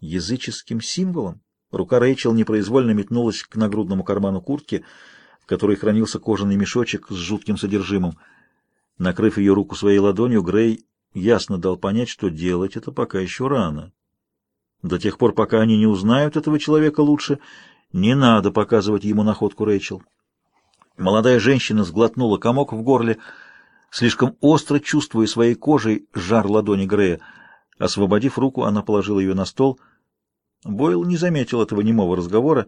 языческим символом? Рука Рэйчел непроизвольно метнулась к нагрудному карману куртки, в которой хранился кожаный мешочек с жутким содержимым. Накрыв ее руку своей ладонью, Грей ясно дал понять, что делать это пока еще рано. До тех пор, пока они не узнают этого человека лучше, не надо показывать ему находку Рэйчел. Молодая женщина сглотнула комок в горле, слишком остро чувствуя своей кожей жар ладони Грея. Освободив руку, она положила ее на стол. Бойл не заметил этого немого разговора.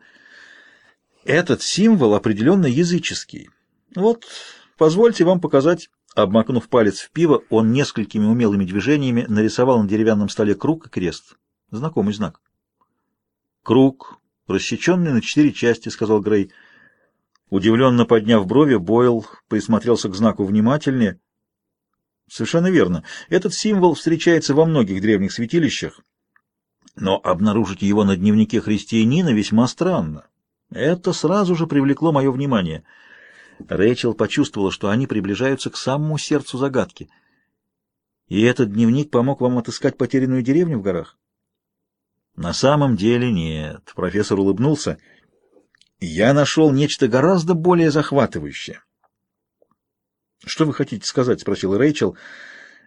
Этот символ определенно языческий. Вот, позвольте вам показать. Обмакнув палец в пиво, он несколькими умелыми движениями нарисовал на деревянном столе круг и крест. Знакомый знак. «Круг, рассеченный на четыре части», — сказал Грей. Удивленно подняв брови, Бойл присмотрелся к знаку внимательнее. «Совершенно верно. Этот символ встречается во многих древних святилищах, но обнаружить его на дневнике христианина весьма странно. Это сразу же привлекло мое внимание». Рэйчел почувствовала, что они приближаются к самому сердцу загадки. «И этот дневник помог вам отыскать потерянную деревню в горах?» «На самом деле нет», — профессор улыбнулся. «Я нашел нечто гораздо более захватывающее». «Что вы хотите сказать?» — спросил Рэйчел.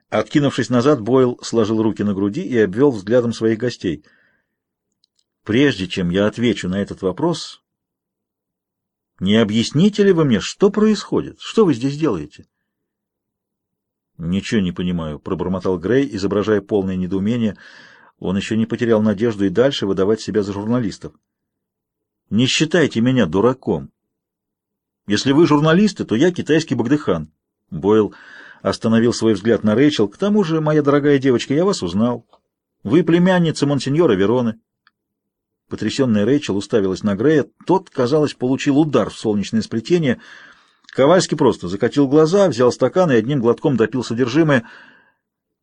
Откинувшись назад, Бойл сложил руки на груди и обвел взглядом своих гостей. «Прежде чем я отвечу на этот вопрос, не объясните ли вы мне, что происходит? Что вы здесь делаете? Ничего не понимаю, пробормотал Грей, изображая полное недоумение. Он еще не потерял надежду и дальше выдавать себя за журналистов. Не считайте меня дураком. Если вы журналисты, то я китайский багдыхан. Бойл остановил свой взгляд на Рэйчел. К тому же, моя дорогая девочка, я вас узнал. Вы племянница монсеньора Вероны. Потрясенная Рэйчел уставилась на Грея. Тот, казалось, получил удар в солнечное сплетение. Ковальский просто закатил глаза, взял стакан и одним глотком допил содержимое.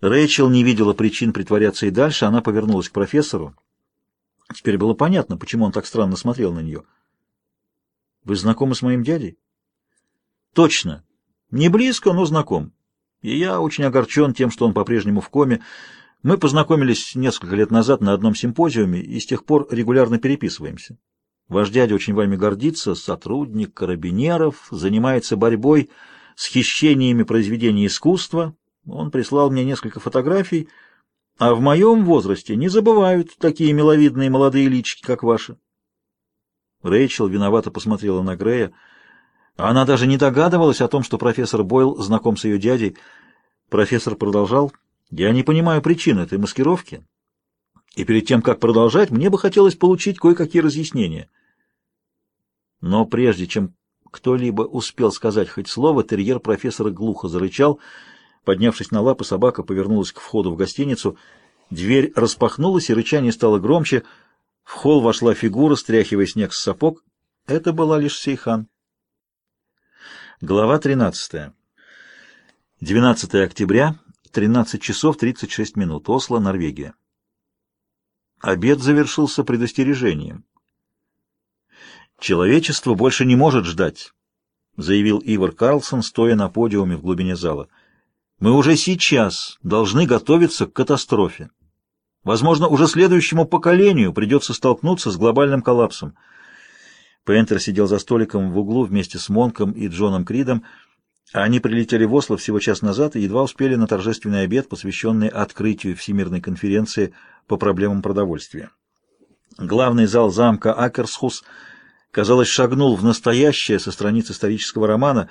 Рэйчел не видела причин притворяться и дальше. Она повернулась к профессору. Теперь было понятно, почему он так странно смотрел на нее. «Вы знакомы с моим дядей?» «Точно. Не близко, но знаком. И я очень огорчен тем, что он по-прежнему в коме. Мы познакомились несколько лет назад на одном симпозиуме и с тех пор регулярно переписываемся. Ваш дядя очень вами гордится, сотрудник карабинеров, занимается борьбой с хищениями произведений искусства. Он прислал мне несколько фотографий, а в моем возрасте не забывают такие миловидные молодые личики, как ваши. Рэйчел виновато посмотрела на Грея. Она даже не догадывалась о том, что профессор Бойл знаком с ее дядей. Профессор продолжал. Я не понимаю причин этой маскировки. И перед тем, как продолжать, мне бы хотелось получить кое-какие разъяснения. Но прежде чем кто-либо успел сказать хоть слово, терьер профессора глухо зарычал. Поднявшись на лапы, собака повернулась к входу в гостиницу. Дверь распахнулась, и рычание стало громче. В холл вошла фигура, стряхивая снег с сапог. Это была лишь Сейхан. Глава 13. 12 октября 13 часов 36 минут. Осло, Норвегия. Обед завершился предостережением. «Человечество больше не может ждать», — заявил Ивар Карлсон, стоя на подиуме в глубине зала. «Мы уже сейчас должны готовиться к катастрофе. Возможно, уже следующему поколению придется столкнуться с глобальным коллапсом». Пентер сидел за столиком в углу вместе с Монком и Джоном Кридом, — они прилетели в Осло всего час назад и едва успели на торжественный обед, посвященный открытию Всемирной конференции по проблемам продовольствия. Главный зал замка Акерсхус, казалось, шагнул в настоящее со страниц исторического романа.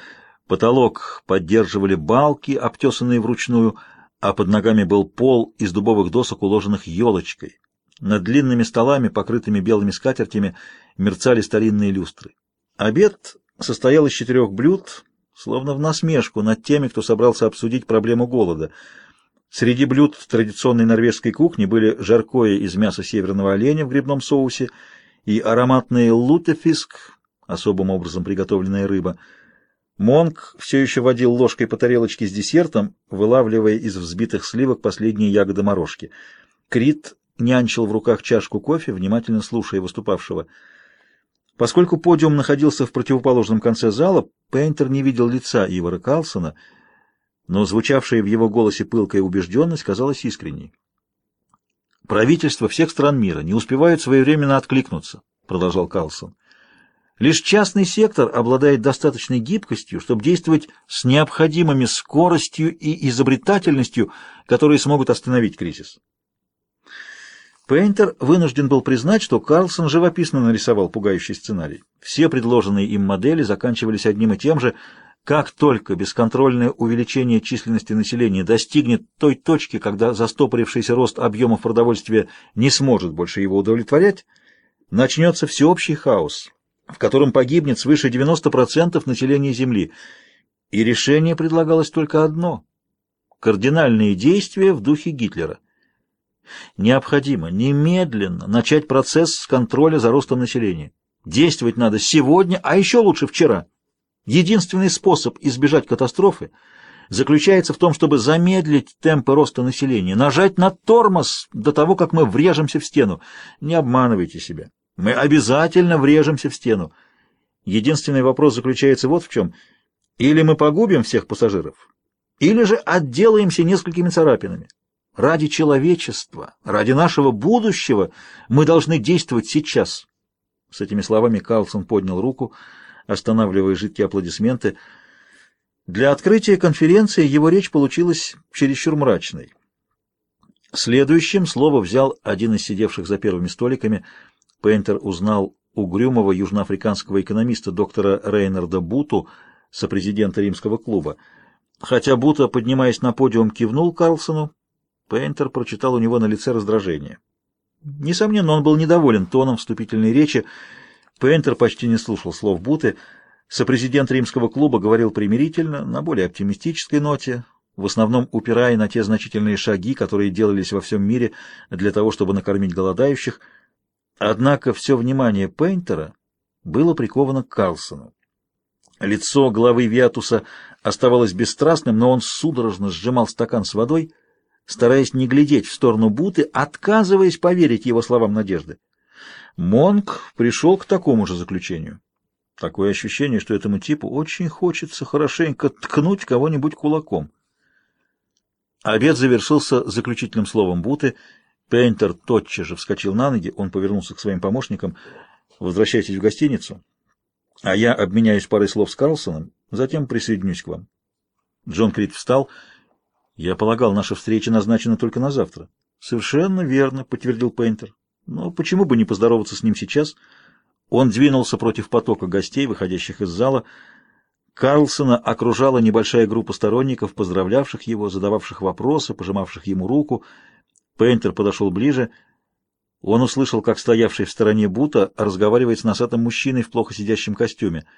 Потолок поддерживали балки, обтесанные вручную, а под ногами был пол из дубовых досок, уложенных елочкой. Над длинными столами, покрытыми белыми скатертями, мерцали старинные люстры. Обед состоял из четырех блюд — словно в насмешку над теми, кто собрался обсудить проблему голода. Среди блюд традиционной норвежской кухни были жаркое из мяса северного оленя в грибном соусе и ароматный лутефиск, особым образом приготовленная рыба. Монк все еще водил ложкой по тарелочке с десертом, вылавливая из взбитых сливок последние ягоды морожки. Крит нянчил в руках чашку кофе, внимательно слушая выступавшего — Поскольку подиум находился в противоположном конце зала, Пейнтер не видел лица Ивара Карлсона, но звучавшая в его голосе пылкая убежденность казалась искренней. Правительства всех стран мира не успевают своевременно откликнуться, продолжал Карлсон. Лишь частный сектор обладает достаточной гибкостью, чтобы действовать с необходимыми скоростью и изобретательностью, которые смогут остановить кризис. Пейнтер вынужден был признать, что Карлсон живописно нарисовал пугающий сценарий. Все предложенные им модели заканчивались одним и тем же. Как только бесконтрольное увеличение численности населения достигнет той точки, когда застопорившийся рост объемов продовольствия не сможет больше его удовлетворять, начнется всеобщий хаос, в котором погибнет свыше 90% населения Земли. И решение предлагалось только одно – кардинальные действия в духе Гитлера. Необходимо немедленно начать процесс контроля за ростом населения. Действовать надо сегодня, а еще лучше вчера. Единственный способ избежать катастрофы заключается в том, чтобы замедлить темпы роста населения, нажать на тормоз до того, как мы врежемся в стену. Не обманывайте себя. Мы обязательно врежемся в стену. Единственный вопрос заключается вот в чем. Или мы погубим всех пассажиров, или же отделаемся несколькими царапинами. Ради человечества, ради нашего будущего мы должны действовать сейчас. С этими словами Карлсон поднял руку, останавливая жидкие аплодисменты. Для открытия конференции его речь получилась чересчур мрачной. Следующим слово взял один из сидевших за первыми столиками – Пейнтер узнал угрюмого южноафриканского экономиста доктора Рейнарда Буту, сопрезидента римского клуба. Хотя Бута, поднимаясь на подиум, кивнул Карлсону, Пейнтер прочитал у него на лице раздражение. Несомненно, он был недоволен тоном вступительной речи. Пейнтер почти не слушал слов Буты. Сопрезидент римского клуба говорил примирительно, на более оптимистической ноте, в основном упирая на те значительные шаги, которые делались во всем мире для того, чтобы накормить голодающих – Однако все внимание Пейнтера было приковано к Карлсону. Лицо главы Виатуса оставалось бесстрастным, но он судорожно сжимал стакан с водой, стараясь не глядеть в сторону Буты, отказываясь поверить его словам надежды. Монк пришел к такому же заключению. Такое ощущение, что этому типу очень хочется хорошенько ткнуть кого-нибудь кулаком. Обед завершился заключительным словом Буты — Пейнтер тотчас же вскочил на ноги, он повернулся к своим помощникам. «Возвращайтесь в гостиницу, а я обменяюсь парой слов с Карлсоном, затем присоединюсь к вам». Джон Крид встал. «Я полагал, наша встреча назначена только на завтра». «Совершенно верно», — подтвердил Пейнтер. «Но почему бы не поздороваться с ним сейчас?» Он двинулся против потока гостей, выходящих из зала. Карлсона окружала небольшая группа сторонников, поздравлявших его, задававших вопросы, пожимавших ему руку — Пейнтер подошел ближе. Он услышал, как стоявший в стороне Бута разговаривает с носатым мужчиной в плохо сидящем костюме —